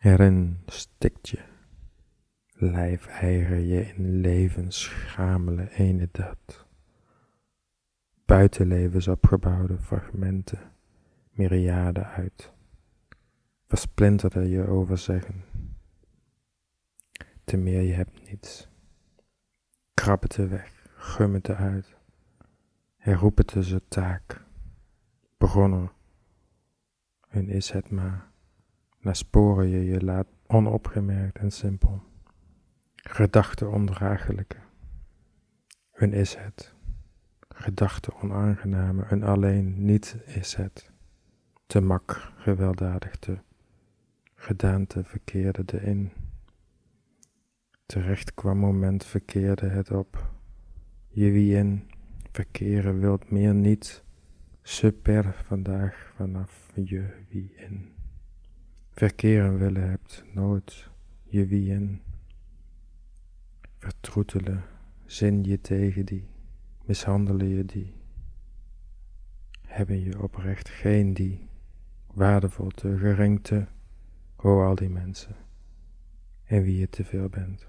Erin stikt je, lijf eiger je in levensschamele ene dat. Buitenlevens opgebouwde fragmenten, myriade uit. Versplinterde je overzeggen. Te meer je hebt niets. Krab het weg, gum het uit. Herroep het ze taak. Begonnen. En is het maar. Naar sporen je je laat onopgemerkt en simpel. Gedachte ondraaglijke. Een is het. Gedachte onaangename, een alleen niet is het. Te mak, gewelddadig te. Gedaante verkeerde de in. Terecht kwam moment verkeerde het op. Je wie in, verkeren wilt meer niet. Super vandaag vanaf je wie in. Verkeren willen hebt nooit je wie in. Vertroetelen, zin je tegen die, mishandelen je die. Hebben je oprecht geen die, waardevol te gering te, o al die mensen, en wie je te veel bent.